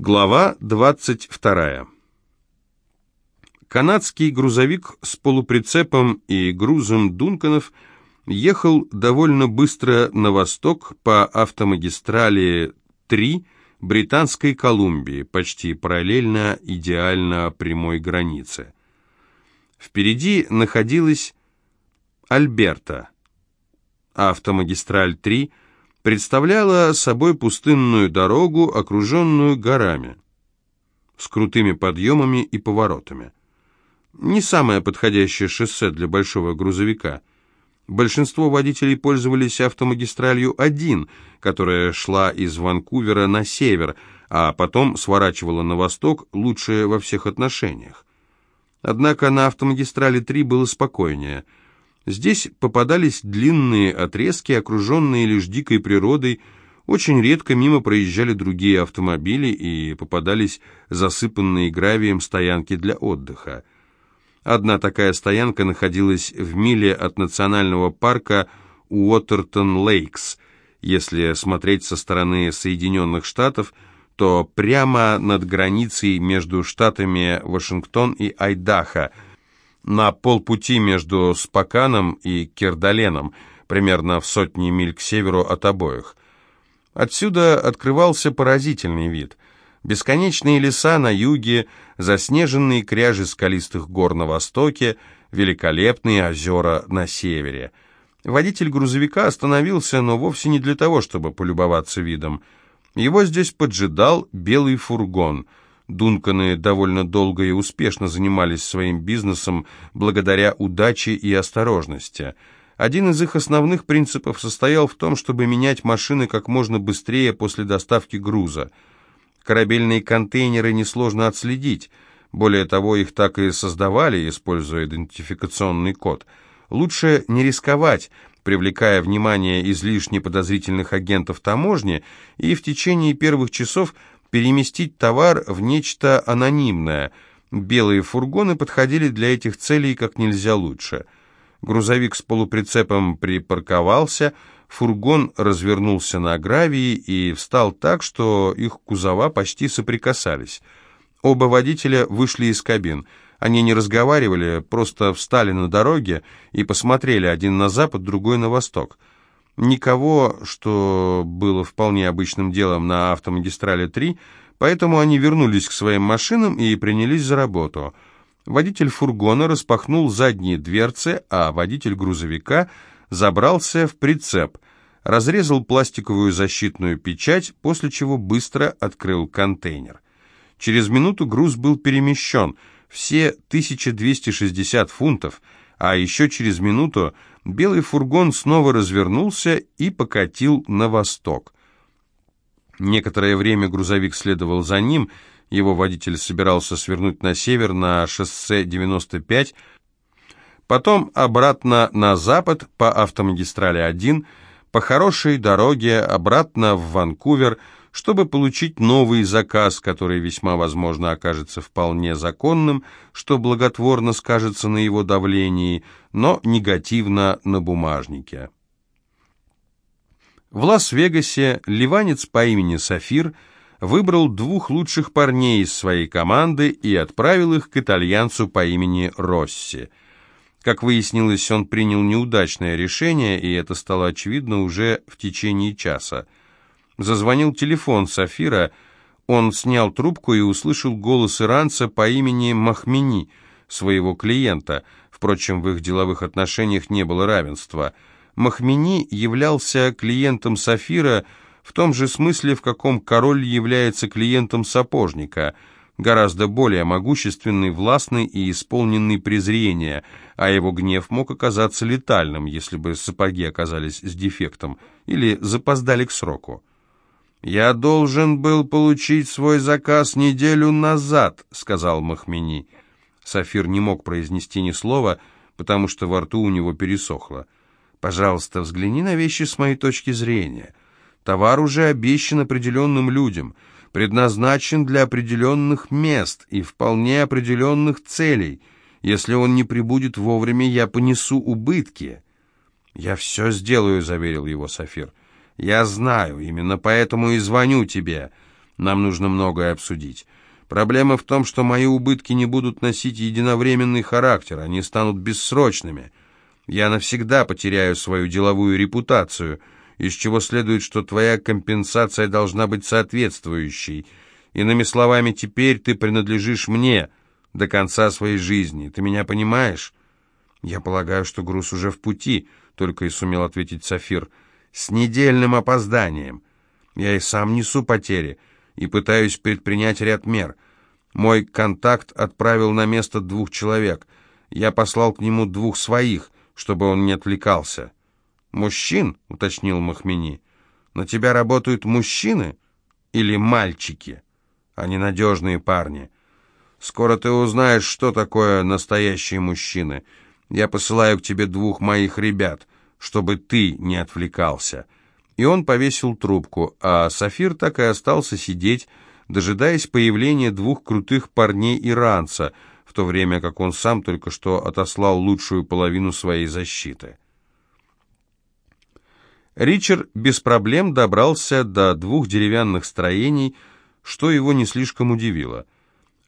Глава 22. Канадский грузовик с полуприцепом и грузом Дунканов ехал довольно быстро на восток по автомагистрали 3 Британской Колумбии, почти параллельно идеально прямой границе. Впереди находилась Альберта. Автомагистраль 3 – представляла собой пустынную дорогу, окруженную горами, с крутыми подъемами и поворотами. Не самое подходящее шоссе для большого грузовика. Большинство водителей пользовались автомагистралью 1, которая шла из Ванкувера на север, а потом сворачивала на восток, лучшее во всех отношениях. Однако на автомагистрали 3 было спокойнее – Здесь попадались длинные отрезки, окруженные лишь дикой природой, очень редко мимо проезжали другие автомобили и попадались засыпанные гравием стоянки для отдыха. Одна такая стоянка находилась в миле от национального парка Уотертон-Лейкс. Если смотреть со стороны Соединенных Штатов, то прямо над границей между штатами Вашингтон и Айдахо – на полпути между Споканом и Кирдаленом, примерно в сотни миль к северу от обоих. Отсюда открывался поразительный вид. Бесконечные леса на юге, заснеженные кряжи скалистых гор на востоке, великолепные озера на севере. Водитель грузовика остановился, но вовсе не для того, чтобы полюбоваться видом. Его здесь поджидал белый фургон — Дунканы довольно долго и успешно занимались своим бизнесом благодаря удаче и осторожности. Один из их основных принципов состоял в том, чтобы менять машины как можно быстрее после доставки груза. Корабельные контейнеры несложно отследить. Более того, их так и создавали, используя идентификационный код. Лучше не рисковать, привлекая внимание излишне подозрительных агентов таможни, и в течение первых часов переместить товар в нечто анонимное. Белые фургоны подходили для этих целей как нельзя лучше. Грузовик с полуприцепом припарковался, фургон развернулся на гравии и встал так, что их кузова почти соприкасались. Оба водителя вышли из кабин. Они не разговаривали, просто встали на дороге и посмотрели один на запад, другой на восток. Никого, что было вполне обычным делом на автомагистрали 3, поэтому они вернулись к своим машинам и принялись за работу. Водитель фургона распахнул задние дверцы, а водитель грузовика забрался в прицеп, разрезал пластиковую защитную печать, после чего быстро открыл контейнер. Через минуту груз был перемещен, все 1260 фунтов, а еще через минуту белый фургон снова развернулся и покатил на восток. Некоторое время грузовик следовал за ним, его водитель собирался свернуть на север на шоссе 95, потом обратно на запад по автомагистрали 1, по хорошей дороге обратно в Ванкувер, чтобы получить новый заказ, который весьма возможно окажется вполне законным, что благотворно скажется на его давлении, но негативно на бумажнике. В Лас-Вегасе ливанец по имени Сафир выбрал двух лучших парней из своей команды и отправил их к итальянцу по имени Росси. Как выяснилось, он принял неудачное решение, и это стало очевидно уже в течение часа. Зазвонил телефон Сафира. Он снял трубку и услышал голос иранца по имени Махмени, своего клиента. Впрочем, в их деловых отношениях не было равенства. Махмени являлся клиентом Сафира в том же смысле, в каком король является клиентом сапожника – гораздо более могущественный, властный и исполненный презрения, а его гнев мог оказаться летальным, если бы сапоги оказались с дефектом или запоздали к сроку. «Я должен был получить свой заказ неделю назад», — сказал Махмени. Сафир не мог произнести ни слова, потому что во рту у него пересохло. «Пожалуйста, взгляни на вещи с моей точки зрения. Товар уже обещан определенным людям, предназначен для определенных мест и вполне определенных целей. Если он не прибудет вовремя, я понесу убытки». «Я все сделаю», — заверил его Сафир. «Я знаю, именно поэтому и звоню тебе. Нам нужно многое обсудить. Проблема в том, что мои убытки не будут носить единовременный характер, они станут бессрочными. Я навсегда потеряю свою деловую репутацию, из чего следует, что твоя компенсация должна быть соответствующей. Иными словами, теперь ты принадлежишь мне до конца своей жизни. Ты меня понимаешь? Я полагаю, что груз уже в пути, только и сумел ответить Сафир. С недельным опозданием. Я и сам несу потери и пытаюсь предпринять ряд мер. Мой контакт отправил на место двух человек. Я послал к нему двух своих, чтобы он не отвлекался. «Мужчин?» — уточнил Махмени. «На тебя работают мужчины или мальчики? Они надежные парни. Скоро ты узнаешь, что такое настоящие мужчины. Я посылаю к тебе двух моих ребят, чтобы ты не отвлекался» и он повесил трубку, а Сафир так и остался сидеть, дожидаясь появления двух крутых парней-иранца, в то время как он сам только что отослал лучшую половину своей защиты. Ричард без проблем добрался до двух деревянных строений, что его не слишком удивило.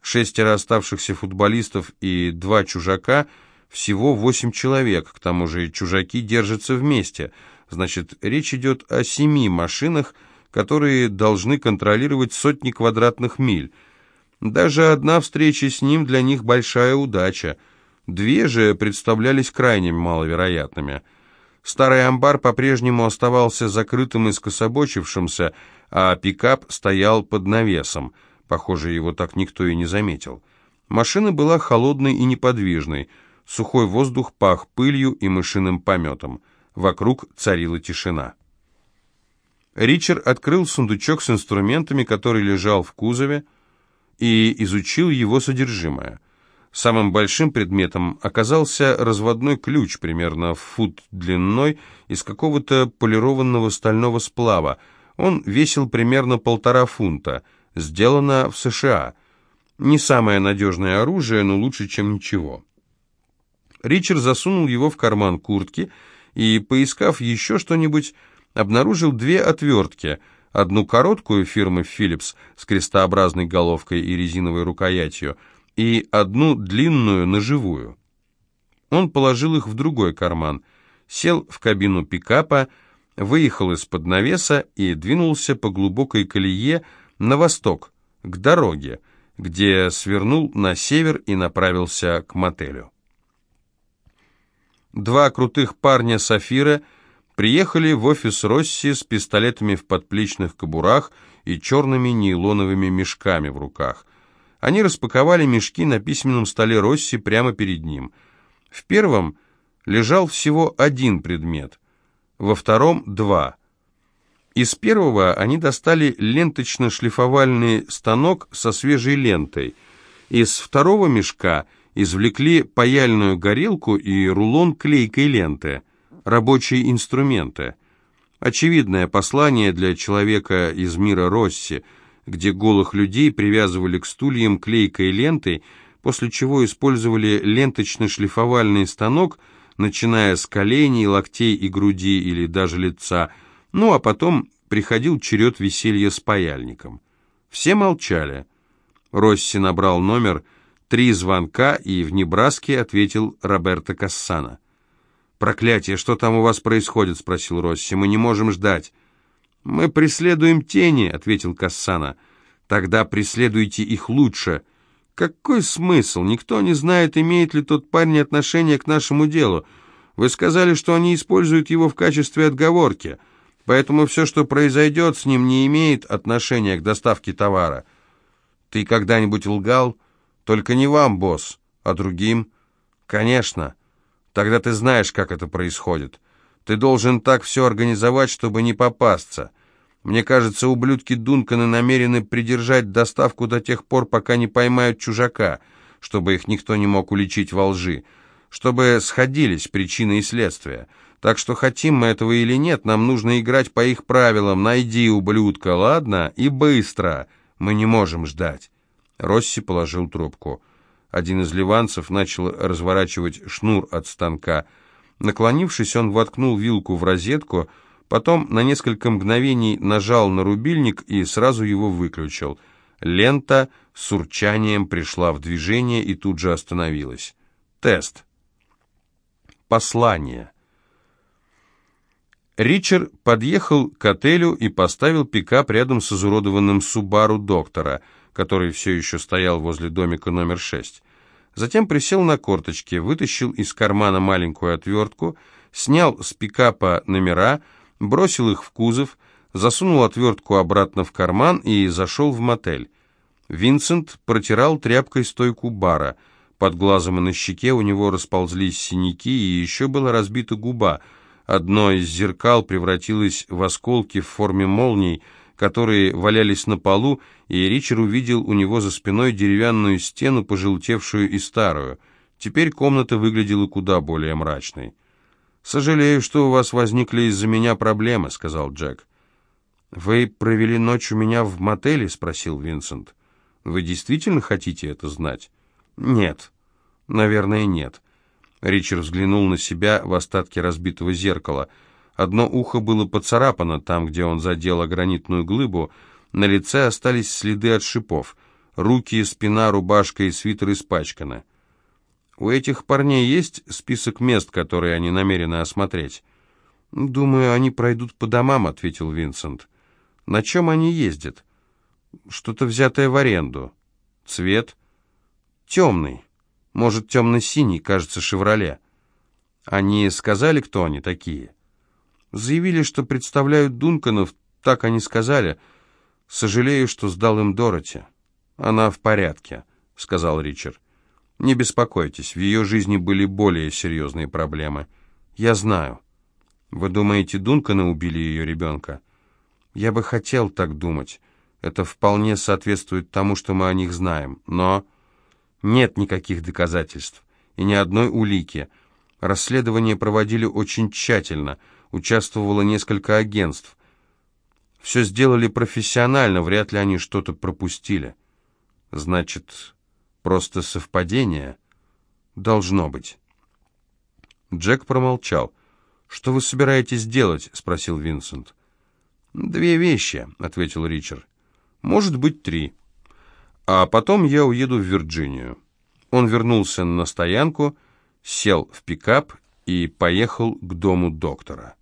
Шестеро оставшихся футболистов и два чужака, всего восемь человек, к тому же чужаки держатся вместе – Значит, речь идет о семи машинах, которые должны контролировать сотни квадратных миль. Даже одна встреча с ним для них большая удача. Две же представлялись крайне маловероятными. Старый амбар по-прежнему оставался закрытым и скособочившимся, а пикап стоял под навесом. Похоже, его так никто и не заметил. Машина была холодной и неподвижной. Сухой воздух пах пылью и мышиным пометом. Вокруг царила тишина. Ричард открыл сундучок с инструментами, который лежал в кузове, и изучил его содержимое. Самым большим предметом оказался разводной ключ, примерно фут длиной, из какого-то полированного стального сплава. Он весил примерно полтора фунта, сделано в США. Не самое надежное оружие, но лучше, чем ничего. Ричард засунул его в карман куртки и, поискав еще что-нибудь, обнаружил две отвертки, одну короткую фирмы Philips с крестообразной головкой и резиновой рукоятью, и одну длинную ножевую. Он положил их в другой карман, сел в кабину пикапа, выехал из-под навеса и двинулся по глубокой колее на восток, к дороге, где свернул на север и направился к мотелю. Два крутых парня Сафира приехали в офис Росси с пистолетами в подплечных кобурах и черными нейлоновыми мешками в руках. Они распаковали мешки на письменном столе Росси прямо перед ним. В первом лежал всего один предмет, во втором — два. Из первого они достали ленточно-шлифовальный станок со свежей лентой. Из второго мешка — извлекли паяльную горелку и рулон клейкой ленты, рабочие инструменты. Очевидное послание для человека из мира Росси, где голых людей привязывали к стульям клейкой лентой, после чего использовали ленточно-шлифовальный станок, начиная с коленей, локтей и груди или даже лица, ну а потом приходил черед веселья с паяльником. Все молчали. Росси набрал номер Три звонка, и в Небраске ответил Роберто Кассана. «Проклятие, что там у вас происходит?» — спросил Росси. «Мы не можем ждать». «Мы преследуем тени», — ответил Кассана. «Тогда преследуйте их лучше». «Какой смысл? Никто не знает, имеет ли тот парень отношение к нашему делу. Вы сказали, что они используют его в качестве отговорки, поэтому все, что произойдет с ним, не имеет отношения к доставке товара. Ты когда-нибудь лгал?» Только не вам, босс, а другим. Конечно. Тогда ты знаешь, как это происходит. Ты должен так все организовать, чтобы не попасться. Мне кажется, ублюдки Дунканы намерены придержать доставку до тех пор, пока не поймают чужака, чтобы их никто не мог уличить во лжи, чтобы сходились причины и следствия. Так что хотим мы этого или нет, нам нужно играть по их правилам. Найди ублюдка, ладно? И быстро. Мы не можем ждать. Росси положил трубку. Один из ливанцев начал разворачивать шнур от станка. Наклонившись, он воткнул вилку в розетку, Потом на несколько мгновений нажал на рубильник и сразу его выключил. Лента с урчанием пришла в движение и тут же остановилась. Тест. Послание. Ричард подъехал к отелю и поставил пикап рядом с изуродованным Субару доктора, который все еще стоял возле домика номер шесть. Затем присел на корточки, вытащил из кармана маленькую отвертку, снял с пикапа номера, бросил их в кузов, засунул отвертку обратно в карман и зашел в мотель. Винсент протирал тряпкой стойку бара. Под глазом и на щеке у него расползлись синяки, и еще была разбита губа. Одно из зеркал превратилось в осколки в форме молний, которые валялись на полу, и Ричард увидел у него за спиной деревянную стену, пожелтевшую и старую. Теперь комната выглядела куда более мрачной. «Сожалею, что у вас возникли из-за меня проблемы», — сказал Джек. «Вы провели ночь у меня в мотеле?» — спросил Винсент. «Вы действительно хотите это знать?» «Нет». «Наверное, нет». Ричард взглянул на себя в остатки разбитого зеркала. Одно ухо было поцарапано там, где он задел гранитную глыбу. На лице остались следы от шипов. Руки, спина, рубашка и свитер испачканы. У этих парней есть список мест, которые они намерены осмотреть? Думаю, они пройдут по домам, ответил Винсент. На чем они ездят? Что-то взятое в аренду. Цвет? Темный. Может, темно-синий, кажется, «Шевроле». Они сказали, кто они такие? Заявили, что представляют Дунканов, так они сказали. Сожалею, что сдал им Дороти. Она в порядке, сказал Ричард. Не беспокойтесь, в ее жизни были более серьезные проблемы. Я знаю. Вы думаете, Дунканы убили ее ребенка? Я бы хотел так думать. Это вполне соответствует тому, что мы о них знаем. Но нет никаких доказательств и ни одной улики. Расследование проводили очень тщательно. Участвовало несколько агентств. Все сделали профессионально, вряд ли они что-то пропустили. Значит, Просто совпадение? Должно быть. Джек промолчал. «Что вы собираетесь делать?» — спросил Винсент. «Две вещи», — ответил Ричард. «Может быть, три. А потом я уеду в Вирджинию». Он вернулся на стоянку, сел в пикап и поехал к дому доктора.